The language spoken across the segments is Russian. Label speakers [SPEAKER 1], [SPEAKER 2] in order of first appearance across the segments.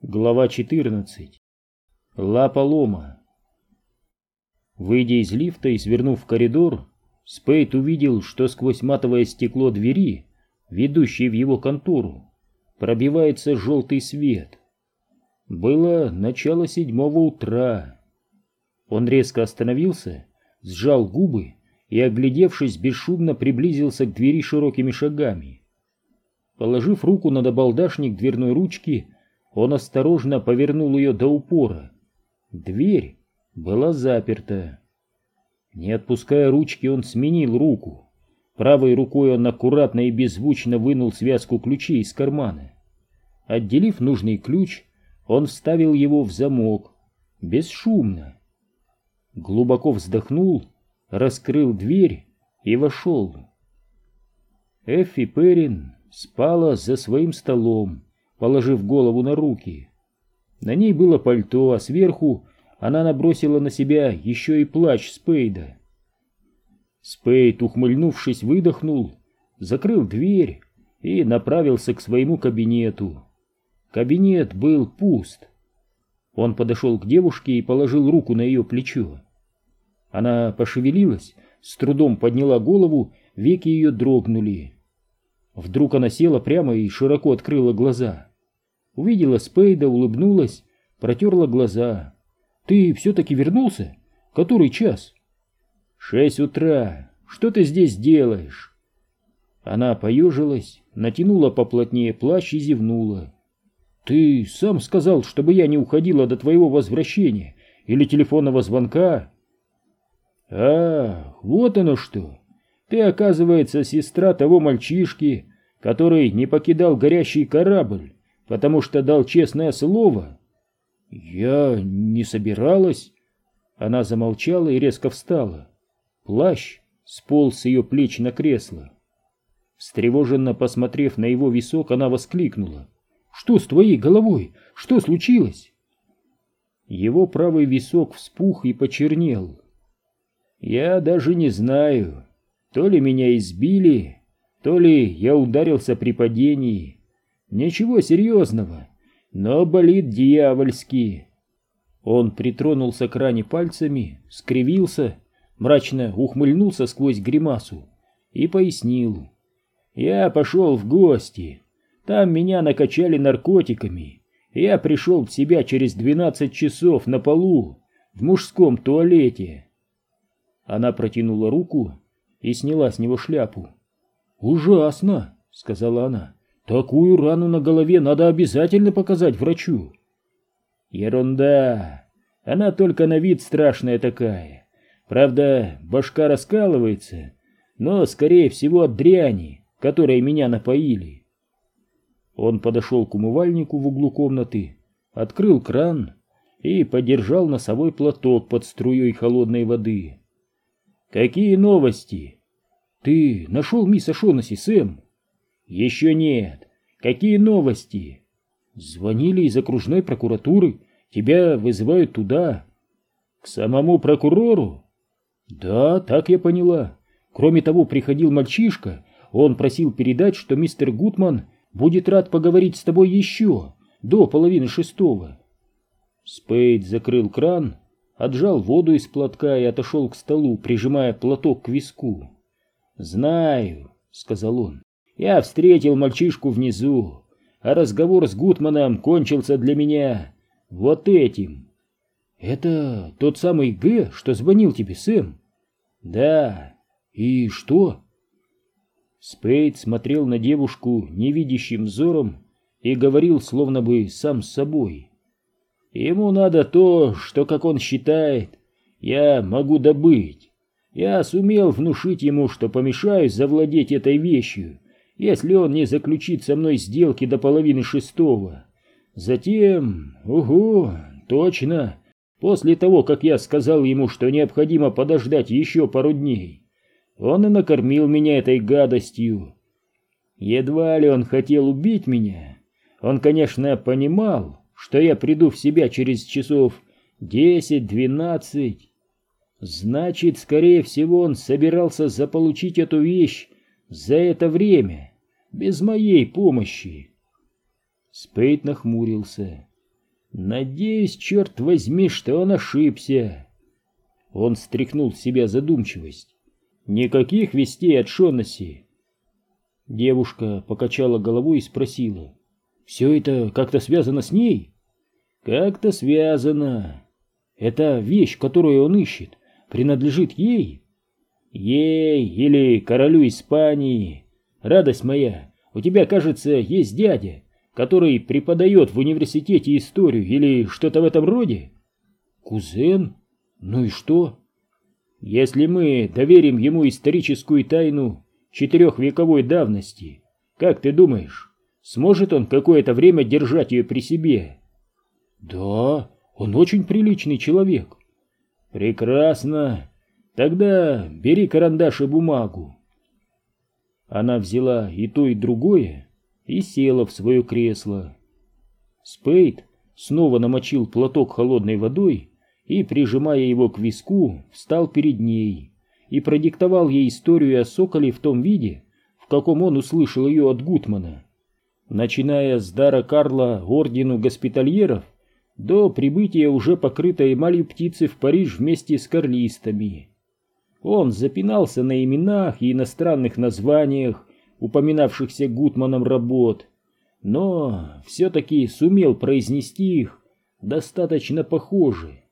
[SPEAKER 1] Глава 14. Лапа лома. Выйдя из лифта и свернув в коридор, Спейд увидел, что сквозь матовое стекло двери, ведущей в его контору, пробивается желтый свет. Было начало седьмого утра. Он резко остановился, сжал губы и, оглядевшись, бесшумно приблизился к двери широкими шагами. Положив руку на добалдашник дверной ручки, он осторожно повернул ее до упора. Дверь была заперта. Не отпуская ручки, он сменил руку. Правой рукой он аккуратно и беззвучно вынул связку ключей из кармана. Отделив нужный ключ, он вставил его в замок, бесшумно. Глубоко вздохнул, раскрыл дверь и вошел. Эффи Перрин спала за своим столом, положив голову на руки. На ней было пальто, а сверху она набросила на себя еще и плащ Спейда. Спейд, ухмыльнувшись, выдохнул, закрыл дверь и направился к своему кабинету. Кабинет был пуст. Он подошел к девушке и положил руку на ее плечо. Она пошевелилась, с трудом подняла голову, веки ее дрогнули. Вдруг она села прямо и широко открыла глаза. Увидела Спейда, улыбнулась, протерла глаза. «Ты все-таки вернулся? Который час?» «Шесть утра. Что ты здесь делаешь?» Она поежилась, натянула поплотнее плащ и зевнула. «Ты сам сказал, чтобы я не уходила до твоего возвращения или телефонного звонка?» «А, вот оно что! Ты, оказывается, сестра того мальчишки, который не покидал горящий корабль потому что дал честное слово. Я не собиралась. Она замолчала и резко встала. Плащ сполз с ее плеч на кресло. Встревоженно посмотрев на его висок, она воскликнула. «Что с твоей головой? Что случилось?» Его правый висок вспух и почернел. «Я даже не знаю, то ли меня избили, то ли я ударился при падении. Ничего серьезного, но болит дьявольски. Он притронулся к ране пальцами, скривился, мрачно ухмыльнулся сквозь гримасу и пояснил. Я пошел в гости. Там меня накачали наркотиками. Я пришел в себя через двенадцать часов на полу в мужском туалете. Она протянула руку и сняла с него шляпу. «Ужасно!» — сказала она. Такую рану на голове надо обязательно показать врачу. Ерунда. Она только на вид страшная такая. Правда, башка раскалывается, но, скорее всего, от дряни, которой меня напоили. Он подошел к умывальнику в углу комнаты, открыл кран и подержал носовой платок под струей холодной воды. «Какие новости?» «Ты нашел мисс Ашонаси, Сэм?» Еще нет. Какие новости? Звонили из окружной прокуратуры. Тебя вызывают туда. К самому прокурору? Да, так я поняла. Кроме того, приходил мальчишка. Он просил передать, что мистер Гутман будет рад поговорить с тобой еще до половины шестого. Спейд закрыл кран, отжал воду из платка и отошел к столу, прижимая платок к виску. «Знаю», — сказал он, я встретил мальчишку внизу, а разговор с Гутманом кончился для меня вот этим. Это тот самый Г, что звонил тебе, Сэм? Да. И что? Спейд смотрел на девушку невидящим взором и говорил словно бы сам с собой. Ему надо то, что, как он считает, я могу добыть. Я сумел внушить ему, что помешаюсь завладеть этой вещью, если он не заключит со мной сделки до половины шестого. Затем, угу, точно, после того, как я сказал ему, что необходимо подождать еще пару дней, он и накормил меня этой гадостью. Едва ли он хотел убить меня. Он, конечно, понимал, что я приду в себя через часов десять-двенадцать. Значит, скорее всего, он собирался заполучить эту вещь за это время, без моей помощи. Спейт нахмурился. Надеюсь, черт возьми, что он ошибся. Он стряхнул с себя задумчивость. Никаких вестей от Шонаси. Девушка покачала головой и спросила. «Все это как-то связано с ней?» «Как-то связано. Эта вещь, которую он ищет, принадлежит ей?» «Ей или королю Испании. Радость моя, у тебя, кажется, есть дядя, который преподает в университете историю или что-то в этом роде?» «Кузен? Ну и что?» «Если мы доверим ему историческую тайну четырехвековой давности, как ты думаешь, сможет он какое-то время держать ее при себе?» «Да, он очень приличный человек». «Прекрасно. Тогда бери карандаш и бумагу». Она взяла и то, и другое и села в свое кресло. Спейд снова намочил платок холодной водой и, прижимая его к виску, встал перед ней и продиктовал ей историю о соколе в том виде, в каком он услышал ее от Гутмана. Начиная с дара Карла ордену госпитальеров до прибытия уже покрытой эмалью птицы в Париж вместе с карлистами. Он запинался на именах и иностранных названиях, упоминавшихся Гутманом работ, но все-таки сумел произнести их достаточно похоже.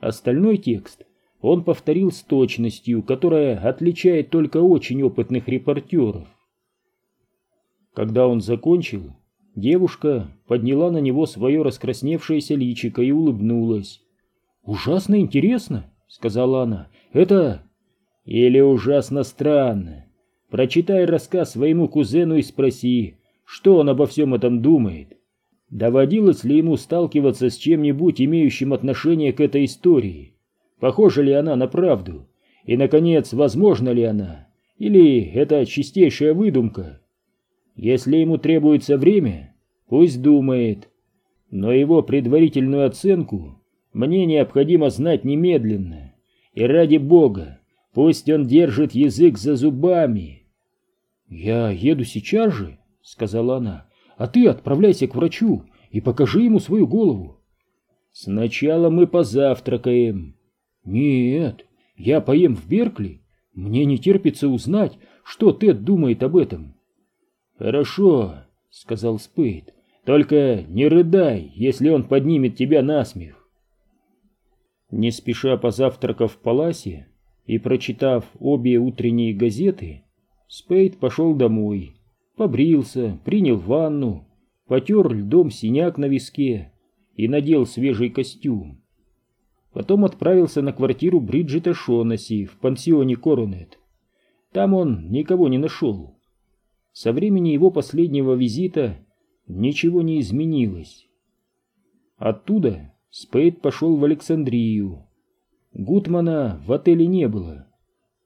[SPEAKER 1] Остальной текст он повторил с точностью, которая отличает только очень опытных репортеров. Когда он закончил, девушка подняла на него свое раскрасневшееся личико и улыбнулась. «Ужасно интересно», — сказала она. «Это...» «Или ужасно странно. Прочитай рассказ своему кузену и спроси, что он обо всем этом думает. Доводилось ли ему сталкиваться с чем-нибудь, имеющим отношение к этой истории? Похожа ли она на правду? И, наконец, возможна ли она? Или это чистейшая выдумка? Если ему требуется время, пусть думает. Но его предварительную оценку мне необходимо знать немедленно. И ради бога, пусть он держит язык за зубами. «Я еду сейчас же», — сказала она, — «а ты отправляйся к врачу и покажи ему свою голову». «Сначала мы позавтракаем». «Нет, я поем в Беркли. Мне не терпится узнать, что Тед думает об этом». «Хорошо», — сказал Спейд, — «только не рыдай, если он поднимет тебя на смех». Не спеша позавтракав в паласе и прочитав обе утренние газеты, Спейд пошел домой, побрился, принял ванну, потер льдом синяк на виске и надел свежий костюм. Потом отправился на квартиру Бриджита Шонаси в пансионе Коронет. Там он никого не нашел. Со времени его последнего визита ничего не изменилось. Оттуда Спейд пошел в Александрию. Гутмана в отеле не было.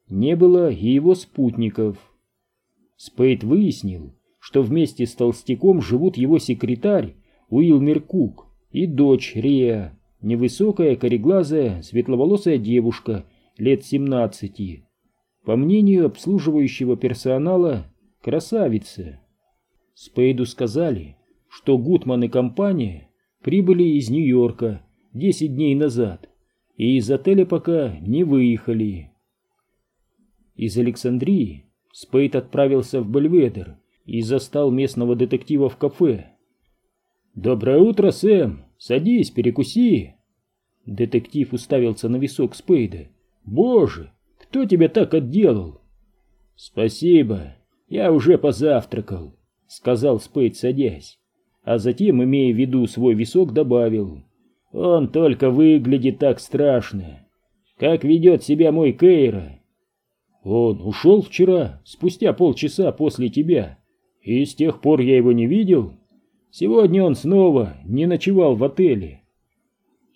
[SPEAKER 1] Не было и его спутников. Спейд выяснил, что вместе с Толстяком живут его секретарь Уилмер Кук и дочь Рея, невысокая, кореглазая, светловолосая девушка лет 17. По мнению обслуживающего персонала, красавица. Спейду сказали, что Гутман и компания прибыли из Нью-Йорка 10 дней назад и из отеля пока не выехали. Из Александрии Спейд отправился в Бельведер и застал местного детектива в кафе. «Доброе утро, Сэм! Садись, перекуси!» Детектив уставился на висок Спейда. «Боже, кто тебя так отделал?» «Спасибо, я уже позавтракал», — сказал Спейд, садясь. А затем, имея в виду свой висок, добавил. «Он только выглядит так страшно. Как ведет себя мой Кейра, он ушел вчера, спустя полчаса после тебя, и с тех пор я его не видел. Сегодня он снова не ночевал в отеле.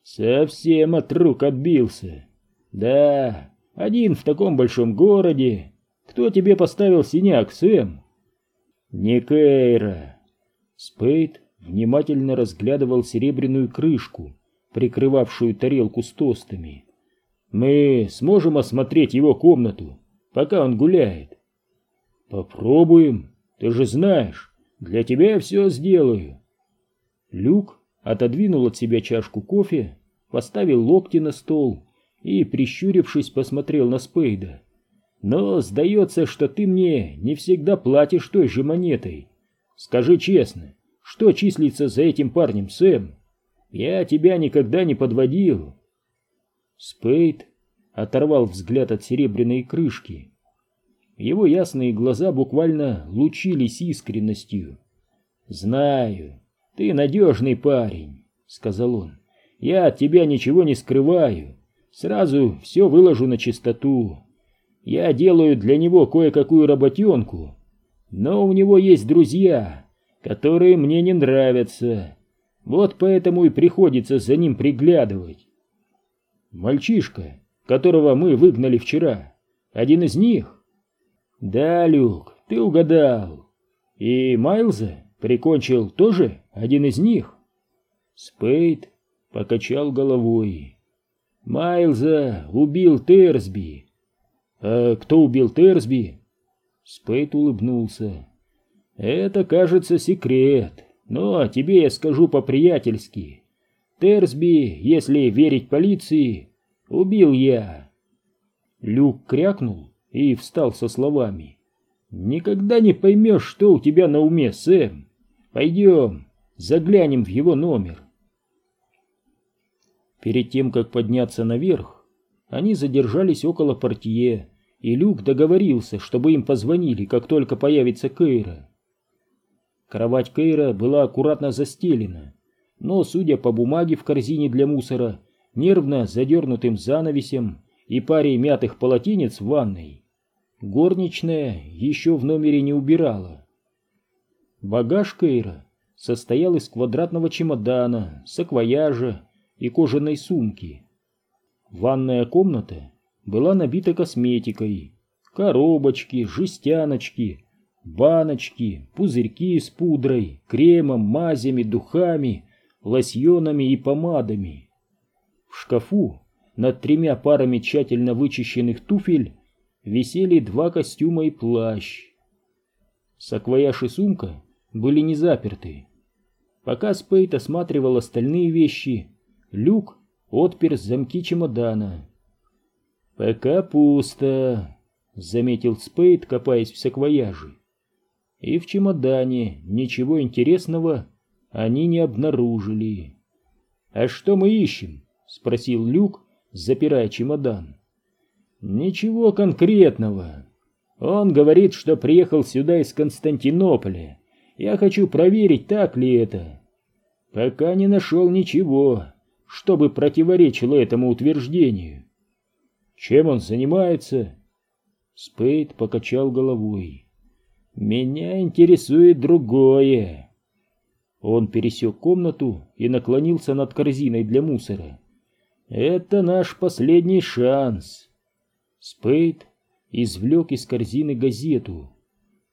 [SPEAKER 1] Совсем от рук отбился. Да, один в таком большом городе. Кто тебе поставил синяк, Сэм? Не Кейра. Спейд внимательно разглядывал серебряную крышку, прикрывавшую тарелку с тостами. Мы сможем осмотреть его комнату пока он гуляет. Попробуем. Ты же знаешь, для тебя я все сделаю. Люк отодвинул от себя чашку кофе, поставил локти на стол и, прищурившись, посмотрел на Спейда. «Но сдается, что ты мне не всегда платишь той же монетой. Скажи честно, что числится за этим парнем, Сэм? Я тебя никогда не подводил». Спейд оторвал взгляд от серебряной крышки. Его ясные глаза буквально лучились искренностью. «Знаю, ты надежный парень», — сказал он. «Я от тебя ничего не скрываю. Сразу все выложу на чистоту. Я делаю для него кое-какую работенку, но у него есть друзья, которые мне не нравятся. Вот поэтому и приходится за ним приглядывать. Мальчишка, которого мы выгнали вчера, один из них? Да, Люк, ты угадал. И Майлза прикончил тоже один из них? Спейд покачал головой. Майлза убил Терсби. А кто убил Терсби? Спейд улыбнулся. Это, кажется, секрет, но тебе я скажу по-приятельски. Терсби, если верить полиции, убил я. Люк крякнул и встал со словами. Никогда не поймешь, что у тебя на уме, Сэм. Пойдем, заглянем в его номер. Перед тем, как подняться наверх, они задержались около портье, и Люк договорился, чтобы им позвонили, как только появится Кейра. Кровать Кейра была аккуратно застелена, но, судя по бумаге в корзине для мусора, нервно задернутым занавесем и паре мятых полотенец в ванной, горничная еще в номере не убирала. Багаж Кейра состоял из квадратного чемодана, саквояжа и кожаной сумки. Ванная комната была набита косметикой, коробочки, жестяночки, баночки, пузырьки с пудрой, кремом, мазями, духами, лосьонами и помадами. В шкафу над тремя парами тщательно вычищенных туфель висели два костюма и плащ. Саквояж и сумка были не заперты. Пока Спейт осматривал остальные вещи, Люк отпер замки чемодана. «Пока пусто», — заметил Спейд, копаясь в саквояже. И в чемодане ничего интересного они не обнаружили. «А что мы ищем?» — спросил Люк, запирая чемодан. «Ничего конкретного. Он говорит, что приехал сюда из Константинополя. Я хочу проверить, так ли это. Пока не нашел ничего, чтобы противоречило этому утверждению. Чем он занимается? Спейд покачал головой. Меня интересует другое. Он пересек комнату и наклонился над корзиной для мусора. Это наш последний шанс. Спейд извлек из корзины газету.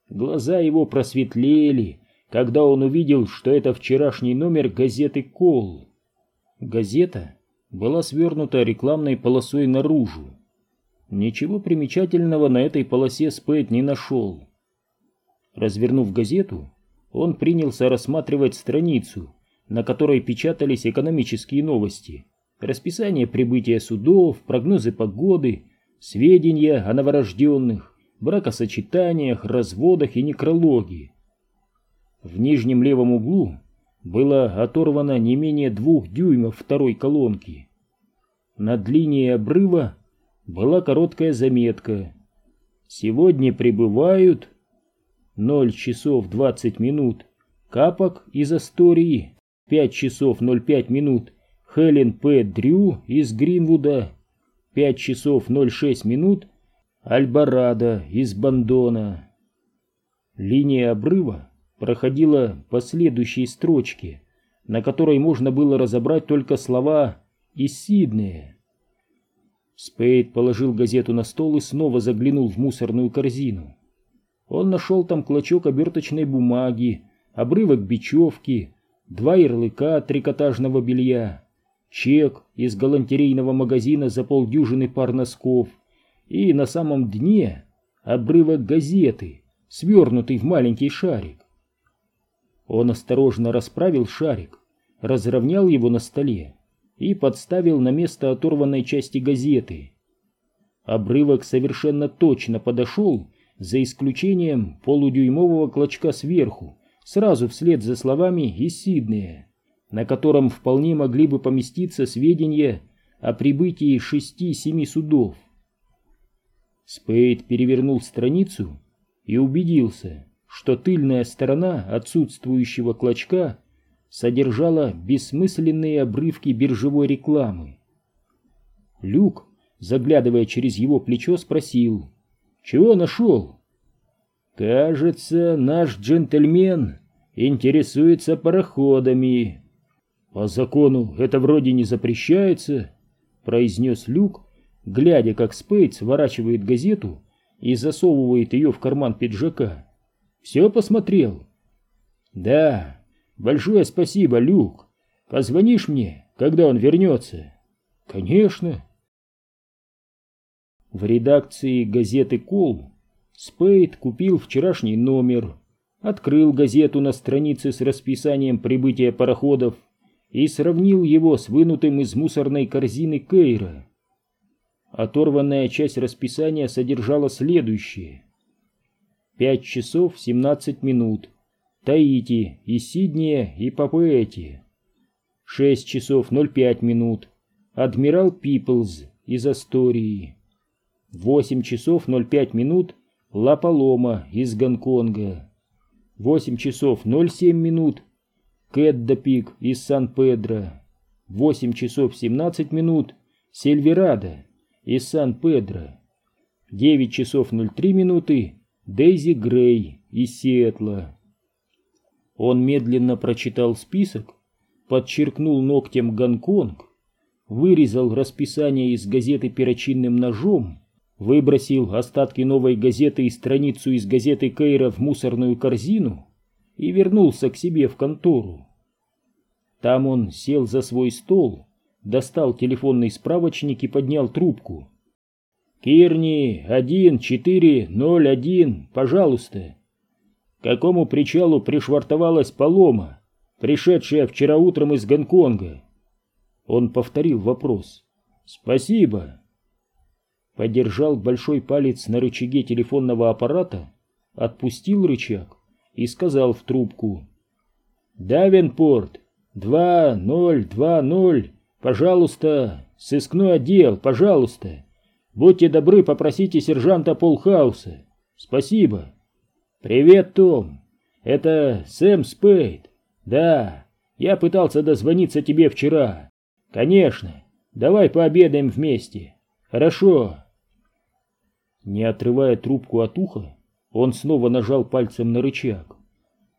[SPEAKER 1] Глаза его просветлели, когда он увидел, что это вчерашний номер газеты «Кол». Газета была свернута рекламной полосой наружу. Ничего примечательного на этой полосе Спэт не нашел. Развернув газету, он принялся рассматривать страницу, на которой печатались экономические новости, расписание прибытия судов, прогнозы погоды, сведения о новорожденных, бракосочетаниях, разводах и некрологии. В нижнем левом углу было оторвано не менее двух дюймов второй колонки. Над линией обрыва была короткая заметка. Сегодня прибывают 0 часов 20 минут Капок из Астории, 5 часов 05 минут Хелен П. Дрю из Гринвуда, 5 часов 06 минут Альборадо из Бандона. Линия обрыва проходила по следующей строчке, на которой можно было разобрать только слова «из Сиднея». Спейд положил газету на стол и снова заглянул в мусорную корзину. Он нашел там клочок оберточной бумаги, обрывок бечевки, два ярлыка трикотажного белья, чек из галантерейного магазина за полдюжины пар носков и на самом дне обрывок газеты, свернутый в маленький шарик. Он осторожно расправил шарик разровнял его на столе и подставил на место оторванной части газеты. Обрывок совершенно точно подошел, за исключением полудюймового клочка сверху, сразу вслед за словами из Сиднея, на котором вполне могли бы поместиться сведения о прибытии шести-семи судов. Спейд перевернул страницу и убедился, что тыльная сторона отсутствующего клочка содержала бессмысленные обрывки биржевой рекламы. Люк, заглядывая через его плечо, спросил, «Чего нашел?» «Кажется, наш джентльмен интересуется пароходами». «По закону это вроде не запрещается», — произнес Люк, глядя, как Спейд сворачивает газету и засовывает ее в карман пиджака. «Все посмотрел?» «Да, Большое спасибо, Люк. Позвонишь мне, когда он вернется? Конечно. В редакции газеты «Кол» Спейд купил вчерашний номер, открыл газету на странице с расписанием прибытия пароходов и сравнил его с вынутым из мусорной корзины Кейра. Оторванная часть расписания содержала следующее. Пять часов семнадцать минут. Таити, и Сиднея, и Папуэти. 6 часов 05 минут. Адмирал Пиплз из Астории. 8 часов 05 минут. Ла Палома из Гонконга. 8 часов 07 минут. Кэддапик из Сан-Педро. 8 часов 17 минут. Сельверада из Сан-Педро. 9 часов 03 минуты. Дейзи Грей из Сиэтла. Он медленно прочитал список, подчеркнул ногтем Гонконг, вырезал расписание из газеты перочинным ножом, выбросил остатки новой газеты и страницу из газеты Кейра в мусорную корзину и вернулся к себе в контору. Там он сел за свой стол, достал телефонный справочник и поднял трубку. «Кирни, 1401, пожалуйста!» какому причалу пришвартовалась полома, пришедшая вчера утром из Гонконга. Он повторил вопрос. «Спасибо». Подержал большой палец на рычаге телефонного аппарата, отпустил рычаг и сказал в трубку. «Давенпорт, 2020, пожалуйста, сыскной отдел, пожалуйста. Будьте добры, попросите сержанта Полхауса. Спасибо». «Привет, Том. Это Сэм Спейд. Да, я пытался дозвониться тебе вчера. Конечно. Давай пообедаем вместе. Хорошо». Не отрывая трубку от уха, он снова нажал пальцем на рычаг.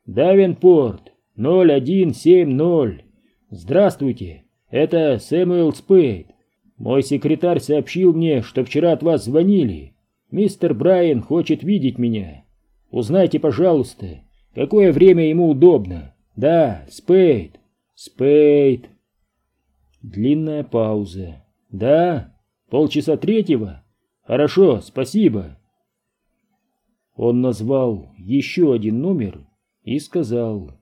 [SPEAKER 1] «Давенпорт, 0170. Здравствуйте, это Сэмюэл Спейд. Мой секретарь сообщил мне, что вчера от вас звонили. Мистер Брайан хочет видеть меня». Узнайте, пожалуйста, какое время ему удобно. Да, Спейд. Спейд. Длинная пауза. Да, полчаса третьего? Хорошо, спасибо. Он назвал еще один номер и сказал.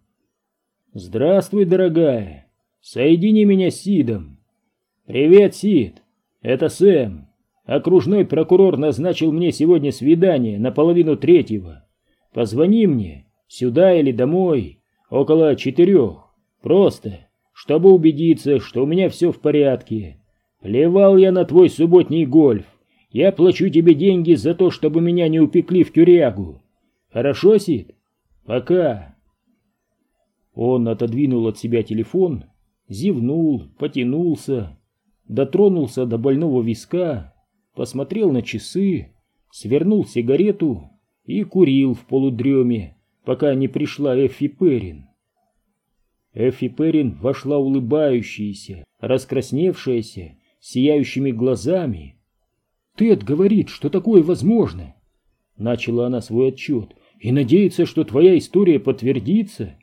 [SPEAKER 1] Здравствуй, дорогая. Соедини меня с Сидом. Привет, Сид. Это Сэм. Окружной прокурор назначил мне сегодня свидание на половину третьего. Позвони мне, сюда или домой, около четырех. Просто, чтобы убедиться, что у меня все в порядке. Плевал я на твой субботний гольф. Я плачу тебе деньги за то, чтобы меня не упекли в тюрягу. Хорошо, Сид? Пока. Он отодвинул от себя телефон, зевнул, потянулся, дотронулся до больного виска, посмотрел на часы, свернул сигарету и курил в полудреме, пока не пришла Эффи Перрин. Эффи Перрин вошла улыбающаяся, раскрасневшаяся, сияющими глазами. «Тед говорит, что такое возможно!» Начала она свой отчет. «И надеется, что твоя история подтвердится.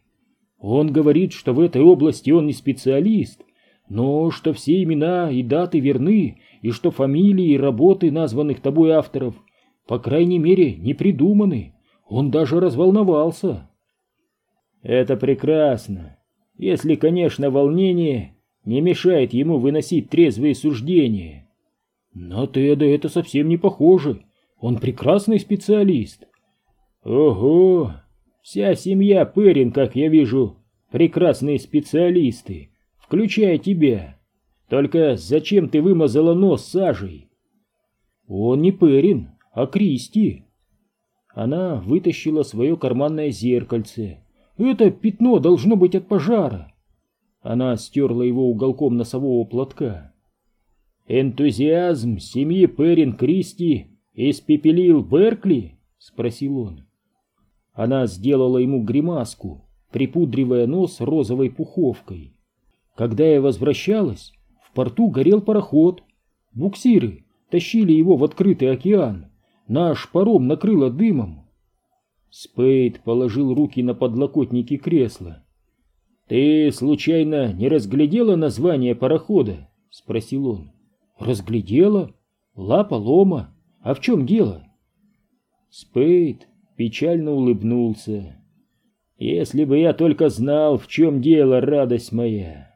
[SPEAKER 1] Он говорит, что в этой области он не специалист, но что все имена и даты верны, и что фамилии и работы названных тобой авторов – по крайней мере, не придуманы. Он даже разволновался. Это прекрасно. если, конечно, волнение не мешает ему выносить трезвые суждения. На Теда это совсем не похоже. Он прекрасный специалист. Ого! Вся семья Перин, как я вижу, прекрасные специалисты, включая тебя. Только зачем ты вымазала нос сажей? Он не Перин, а Кристи. Она вытащила свое карманное зеркальце. Это пятно должно быть от пожара. Она стерла его уголком носового платка. «Энтузиазм семьи Перин Кристи испепелил Беркли?» — спросил он. Она сделала ему гримаску, припудривая нос розовой пуховкой. Когда я возвращалась, в порту горел пароход. Буксиры тащили его в открытый океан. Наш паром накрыло дымом. Спейд положил руки на подлокотники кресла. «Ты, случайно, не разглядела название парохода?» — спросил он. «Разглядела? Лапа лома. А в чем дело?» Спейд печально улыбнулся. «Если бы я только знал, в чем дело, радость моя!»